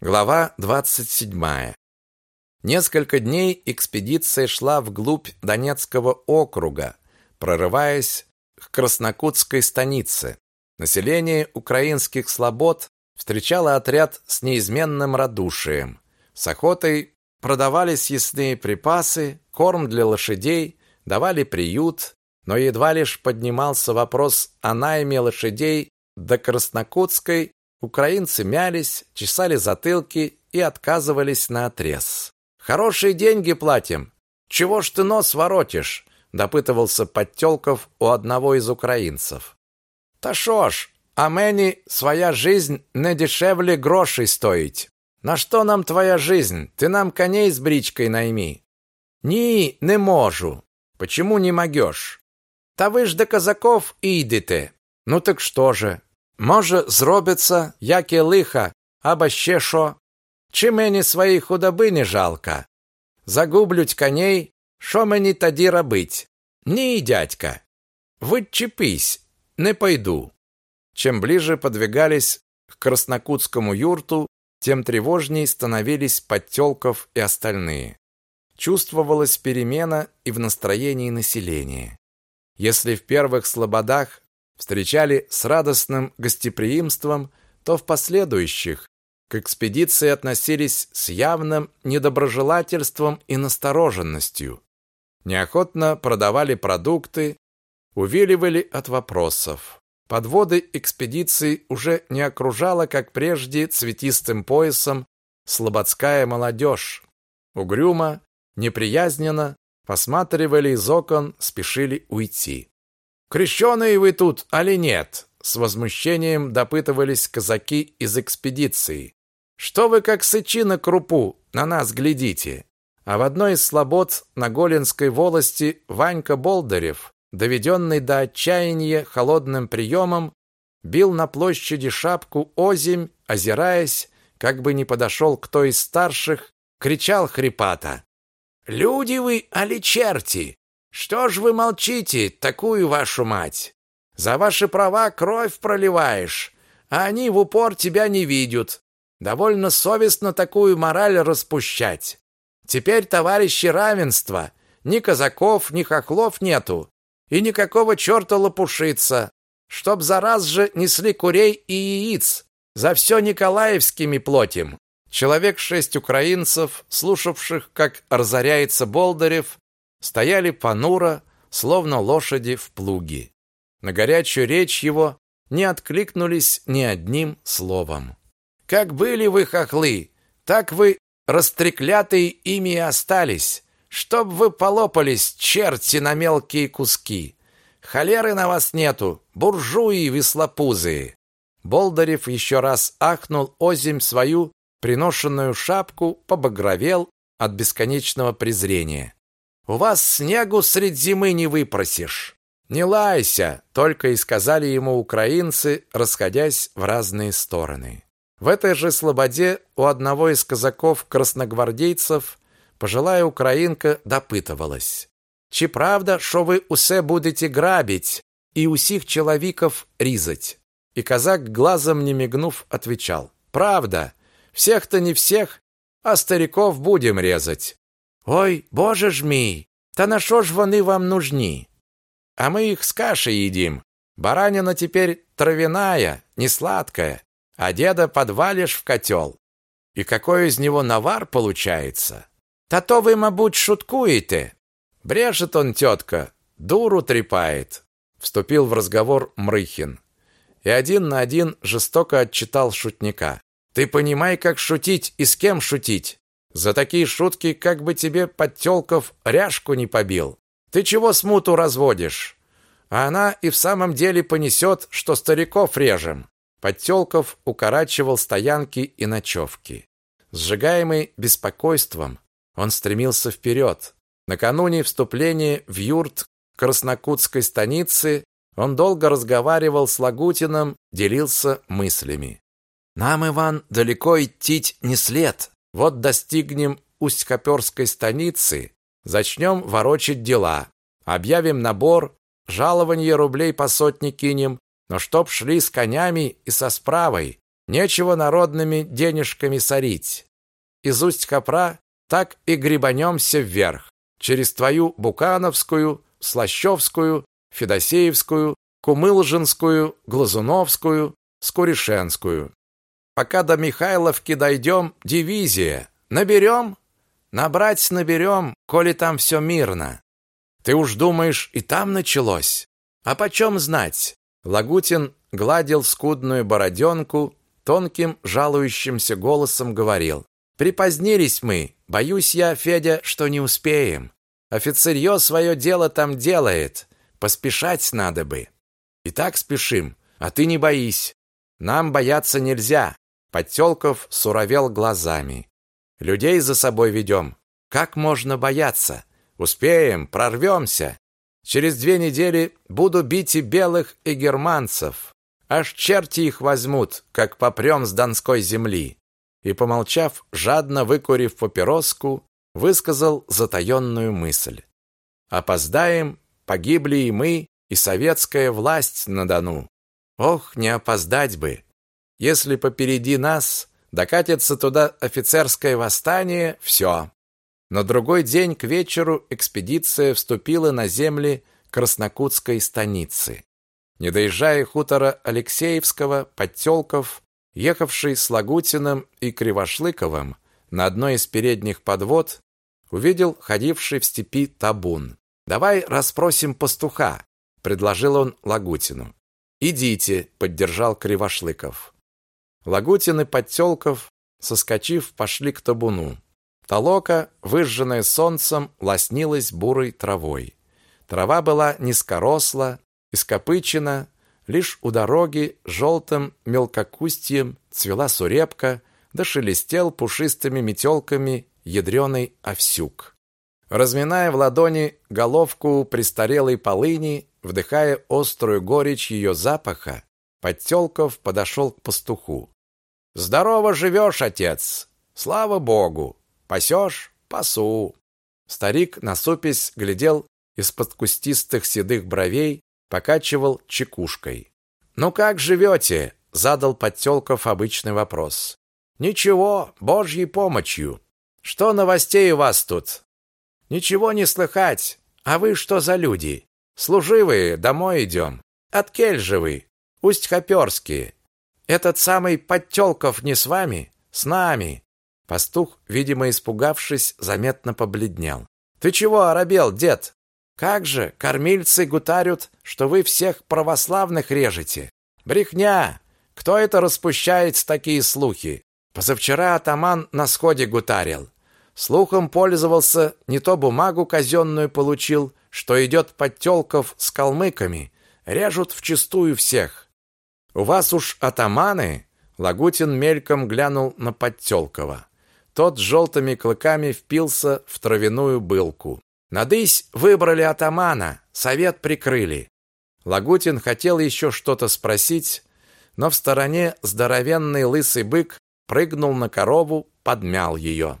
Глава 27. Несколько дней экспедиция шла вглубь Донецкого округа, прорываясь к Краснокутской станице. Население украинских слобод встречало отряд с неизменным радушием. С охотой продавали съестные припасы, корм для лошадей, давали приют, но едва лишь поднимался вопрос о найме лошадей до Краснокутской, Украинцы мялись, чесали затылки и отказывались наотрез. «Хорошие деньги платим. Чего ж ты нос воротишь?» допытывался Подтёлков у одного из украинцев. «Та шо ж, а мені своя жизнь не дешевле грошей стоить. На что нам твоя жизнь? Ты нам коней с бричкой найми». «Ні, не можу». «Почему не могешь?» «Та вы ж до казаков идете». «Ну так что же, Може, зробиться, яке лиха, або ще що. Чи мені своїй худоби не жалко? Загублють коней, що мені тоді робить? Ні, дядька, відчепись, не пойду. Чем ближе подвигались к Краснокутскому юрту, тем тревожней становились Подтёлков и остальные. Чувствовалась перемена и в настроении населения. Если в первых слободах встречали с радостным гостеприимством, то в последующих к экспедиции относились с явным недоброжелательством и настороженностью. Неохотно продавали продукты, увиливали от вопросов. Подводы экспедиции уже не окружала, как прежде, цветистым поясом слободская молодежь. Угрюмо, неприязненно посматривали из окон, спешили уйти. Крещеные вы тут, али нет? С возмущением допытывались казаки из экспедиции. Что вы как сычи на крупу на нас глядите? А в одной из слобод на Голинской волости Ванька Болдырев, доведенный до отчаяния холодным приемом, бил на площади шапку озимь, озираясь, как бы не подошел кто из старших, кричал хрипато. «Люди вы, али черти! Что ж вы молчите, такую вашу мать? За ваши права кровь проливаешь, а они в упор тебя не видят. Довольно совестно такую мораль распущать. Теперь, товарищи, равенство. Ни казаков, ни хохлов нету. И никакого черта лопушиться. Чтоб за раз же несли курей и яиц. За все николаевскими плотим. Человек шесть украинцев, слушавших, как разоряется Болдырев, стояли понуро, словно лошади в плуге. На горячую речь его не откликнулись ни одним словом. Как были вы хохлы, так вы растреклятые ими и остались, чтоб вы полопались, черти, на мелкие куски. Холеры на вас нету, буржуи веслопузые. Болдырев еще раз ахнул озимь свою приношенную шапку, побагровел от бесконечного презрения. У вас снегу средь зимы не выпросишь. Не лайся, только и сказали ему украинцы, расходясь в разные стороны. В этой же слободе у одного из казаков-красногвардейцев пожилая украинка допытывалась. Чи правда, що ви усе будете грабить и усіх человеков різать? И казак, глазом не мигнув, отвечал. Правда, всех-то не всех, а стариков будем резать. Ой, боже ж мій, та на що ж вони вам нужні? А мы их с кашей едим. Баранина теперь травяная, не сладкая, а деда подвалишь в котел. И какой из него навар получается? Та то вы, мабуть, шуткуете. Брешет он, тетка, дуру трепает. Вступил в разговор Мрыхин. И один на один жестоко отчитал шутника. Ты понимай, как шутить и с кем шутить. За такие шутки как бы тебе Подтёлков ряжку не побил. Ты чего смуту разводишь? А она и в самом деле понесет, что стариков режем. Подтёлков укорачивал стоянки и ночевки. Сжигаемый беспокойством, он стремился вперед. Накануне вступления в юрт Краснокутской станицы он долго разговаривал с Лагутиным, делился мыслями. «Нам, Иван, далеко идти не след. Вот достигнем Усть-Хоперской станицы, зачнем ворочать дела. Объявим набор, жалование рублей по сотне кинем, но чтоб шли с конями и со справой. Нечего народными денежками сорить. Из Усть-Капра так и гребанемся вверх, через твою Букановскую, Слащевскую, Федосеевскую, Кумылжинскую, Глазуновскую, Скурешенскую. Пока до Михайловки дойдем, дивизия. Наберем? Набрать наберем, коли там все мирно. Ты уж думаешь, и там началось? А почем знать? Лагутин гладил скудную бороденку, тонким жалующимся голосом говорил. Припозднились мы. Боюсь я, Федя, что не успеем. Офицерье свое дело там делает. Поспешать надо бы. И так спешим, а ты не боись. Нам бояться нельзя. Подтелков суровел глазами. Людей за собой ведем. Как можно бояться? Успеем, прорвемся. Через две недели буду бить и белых, и германцев. Аж черти их возьмут, как попрем с донской земли. И, помолчав, жадно выкурив папироску, высказал затаенную мысль. Опоздаем, погибли и мы, и советская власть на Дону. Ох, не опоздать бы. Если попереди нас докатится туда офицерское восстание, все. На другой день к вечеру экспедиция вступила на земли Краснокутской станицы. Не доезжая хутора Алексеевского, Подтелков, ехавший с Лагутиным и Кривошлыковым на одной из передних подвод, увидел ходивший в степи табун. «Давай расспросим пастуха», — предложил он Лагутину. «Идите», — поддержал Кривошлыков. Лагутин и Подтелков, соскочив, пошли к табуну. Толока, выжженная солнцем, лоснилась бурой травой. Трава была низкоросла, ископычена, лишь у дороги желтым мелкокустьем цвела сурепка, да шелестел пушистыми метелками ядреный овсюк. Разминая в ладони головку престарелой полыни, вдыхая острую горечь ее запаха, Подтелков подошел к пастуху. «Здорово живешь, отец! Слава Богу! Пасешь? Пасу. Старик насупясь глядел из-под кустистых седых бровей, покачивал чекушкой. Ну как живете? задал Подтёлков обычный вопрос. Ничего, Божьей помощью. Что новостей у вас тут? Ничего не слыхать. А вы что за люди? Служивые, домой идем. От кель же вы? Усть-Хоперские. Этот самый Подтёлков не с вами? С нами. Пастух, видимо, испугавшись, заметно побледнел. Ты чего оробел, дед? Как же, кормильцы гутарят, что вы всех православных режете. Брехня! Кто это распущает такие слухи? Позавчера атаман на сходе гутарил. Слухом пользовался, не то бумагу казенную получил, что идет подтелков с калмыками, режут вчистую всех. У вас уж атаманы? Лагутин мельком глянул на Подтелкова. Тот с желтыми клыками впился в травяную былку. Надысь выбрали атамана, совет прикрыли. Лагутин хотел еще что-то спросить, но в стороне здоровенный лысый бык прыгнул на корову, подмял ее.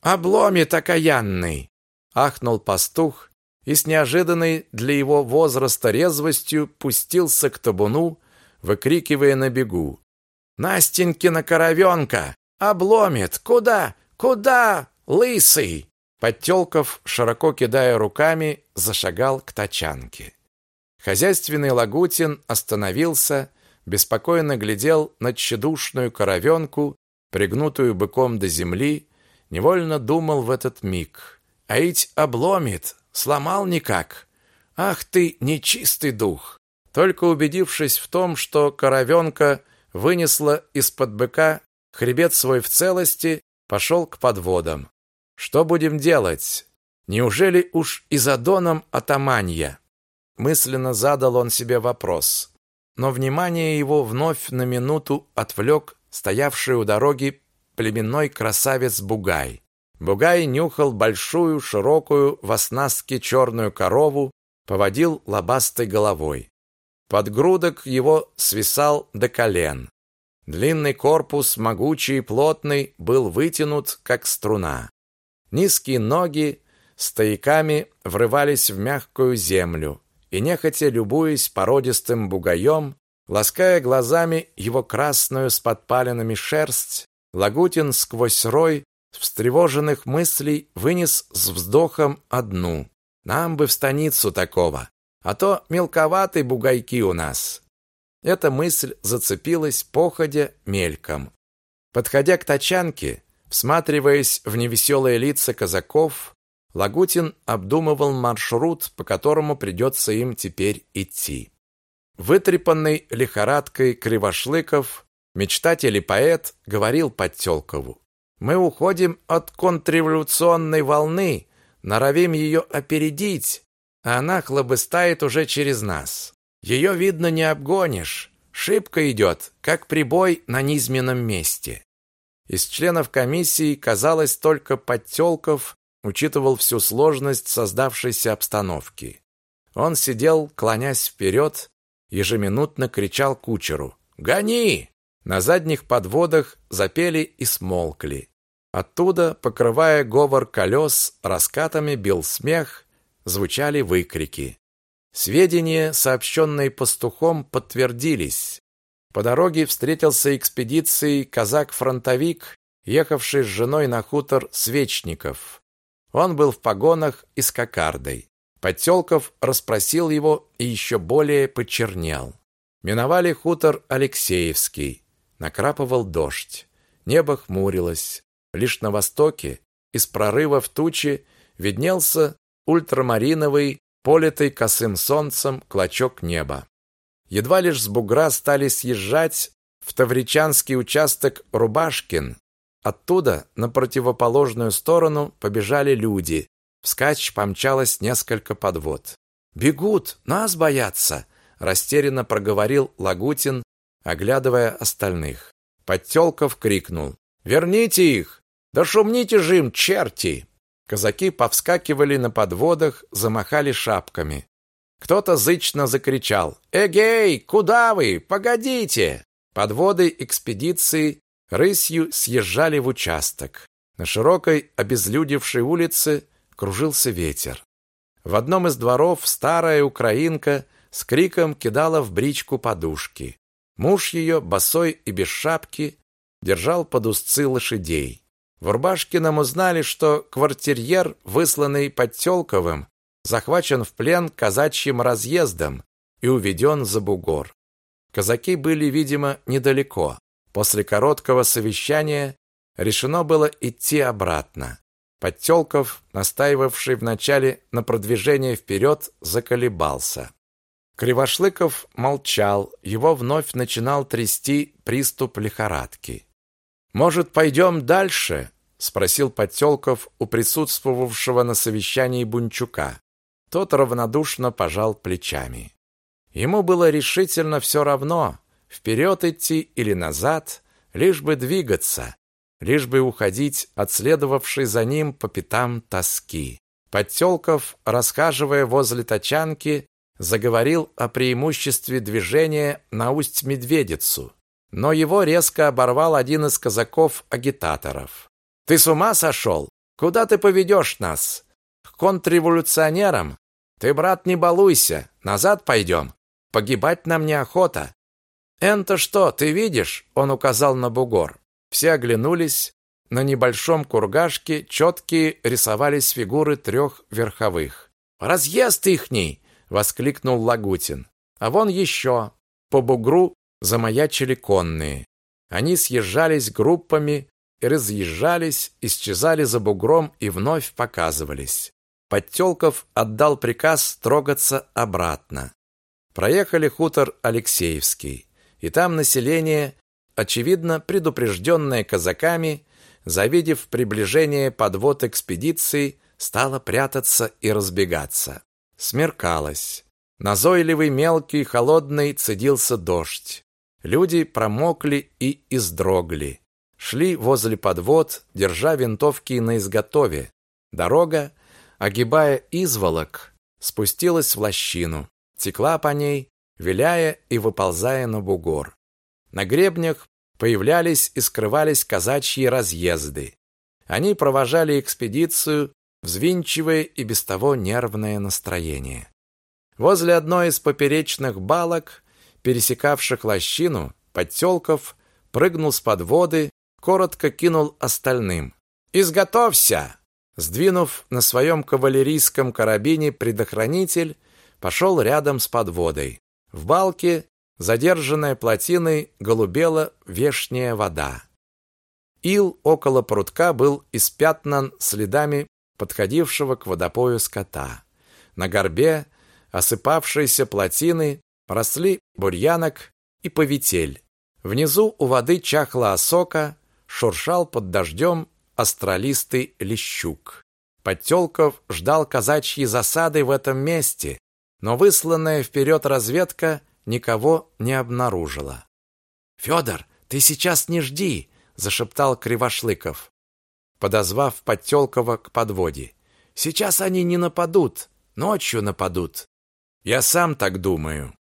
«Обломит окаянный!» — ахнул пастух и с неожиданной для его возраста резвостью пустился к табуну, выкрикивая на бегу. «Настенькина коровенка! Обломит! Куда? Куда? Лысый!» Подтелков, широко кидая руками, зашагал к тачанке. Хозяйственный Лагутин остановился, беспокойно глядел на тщедушную коровенку, пригнутую быком до земли, невольно думал в этот миг. «А ведь обломит! Сломал никак! Ах ты, нечистый дух!» Только убедившись в том, что коровенка вынесла из-под быка Хребет свой в целости пошел к подводам. Что будем делать? Неужели уж и за доном атаманья? Мысленно задал он себе вопрос. Но внимание его вновь на минуту отвлек стоявший у дороги племенной красавец Бугай. Бугай нюхал большую, широкую, в оснастке черную корову, поводил лобастой головой. Подгрудок его свисал до колен. Длинный корпус, могучий и плотный, был вытянут, как струна. Низкие ноги стояками врывались в мягкую землю, и нехотя любуясь породистым бугаем, Лаская глазами его красную с подпалинами шерсть, Лагутин сквозь рой встревоженных мыслей вынес с вздохом одну. Нам бы в станицу такого, а то мелковатые бугайки у нас. Эта мысль зацепилась походя мельком. Подходя к тачанке, всматриваясь в невеселые лица казаков, Лагутин обдумывал маршрут, по которому придется им теперь идти. Вытрепанный лихорадкой Кривошлыков, мечтатель и поэт, говорил Подтёлкову. «Мы уходим от контрреволюционной волны, норовим ее опередить, а она хлобыстает уже через нас. Ее, видно, не обгонишь, шибко идет, как прибой на низменном месте». Из членов комиссии, казалось, только Подтёлков учитывал всю сложность создавшейся обстановки. Он сидел, клонясь вперед, ежеминутно кричал кучеру «Гони!». На задних подводах запели и смолкли. Оттуда, покрывая говор колес, раскатами бил смех, звучали выкрики. Сведения, сообщенные пастухом, подтвердились. По дороге встретился экспедицией казак-фронтовик, ехавший с женой на хутор Свечников. Он был в погонах и с кокардой. Подтёлков расспросил его и еще более почернел. Миновали хутор Алексеевский. Накрапывал дождь. Небо хмурилось. Лишь на востоке, из прорыва в тучи, виднелся ультрамариновый, политый косым солнцем клочок неба. Едва лишь с бугра стали съезжать в Тавричанский участок Рубашкин. Оттуда на противоположную сторону побежали люди, Вскачь помчалось несколько подвод. «Бегут! Нас боятся!» Растерянно проговорил Лагутин, оглядывая остальных. Подтелков крикнул. «Верните их! Да шумните же им, черти!» Казаки повскакивали на подводах, замахали шапками. Кто-то зычно закричал. «Эгей! Куда вы? Погодите!» Подводы экспедиции рысью съезжали в участок. На широкой обезлюдевшей улице кружился ветер. В одном из дворов старая украинка с криком кидала в бричку подушки. Муж ее, босой и без шапки, держал под узцы лошадей. В Урбашкином узнали, что квартирьер, высланный Подтёлковым, захвачен в плен казачьим разъездом и уведен за бугор. Казаки были, видимо, недалеко. После короткого совещания решено было идти обратно. Подтёлков, настаивавший вначале на продвижении вперед, заколебался. Кривошлыков молчал, его вновь начинал трясти приступ лихорадки. «Может, пойдем дальше?» — спросил Подтёлков у присутствовавшего на совещании Бунчука. Тот равнодушно пожал плечами. Ему было решительно все равно, вперед идти или назад, лишь бы двигаться, лишь бы уходить от следовавшей за ним по пятам тоски. Подтёлков, расхаживая возле тачанки, заговорил о преимуществе движения на Усть-Медведицу, но его резко оборвал один из казаков-агитаторов. «Ты с ума сошел? Куда ты поведешь нас? К контрреволюционерам? Ты, брат, не балуйся, назад пойдем. Погибать нам неохота». «Энто что, ты видишь?» — он указал на бугор. Все оглянулись. На небольшом кургашке четкие рисовались фигуры трех верховых. «Разъезд ихний!» — воскликнул Лагутин. «А вон еще!» По бугру замаячили конные. Они съезжались группами, разъезжались, исчезали за бугром и вновь показывались. Подтелков отдал приказ трогаться обратно. Проехали хутор Алексеевский, и там население очевидно предупрежденная казаками, завидев приближение подвод экспедиции, стала прятаться и разбегаться. Смеркалось. Назойливый, мелкий, холодный цедился дождь. Люди промокли и издрогли. Шли возле подвод, держа винтовки на изготове. Дорога, огибая изволок, спустилась в лощину, текла по ней, виляя и выползая на бугор. На гребнях появлялись и скрывались казачьи разъезды. Они провожали экспедицию, взвинчивая и без того нервное настроение. Возле одной из поперечных балок пересекавших лощину, Подтелков прыгнул с подводы, коротко кинул остальным. «Изготовься!» Сдвинув на своем кавалерийском карабине предохранитель, пошел рядом с подводой. В балке, задержанная плотиной, голубела вешняя вода. Ил около прутка был испятнан следами подходившего к водопою скота. На горбе, осыпавшейся плотины, росли бурьянок и повитель. Внизу у воды чахла осока, шуршал под дождем остролистый лещук. Подтелков ждал казачьи засады в этом месте, но высланная вперед разведка никого не обнаружила. «Федор, ты сейчас не жди!» – зашептал Кривошлыков, подозвав Подтелкова к подводе. «Сейчас они не нападут, ночью нападут». «Я сам так думаю»,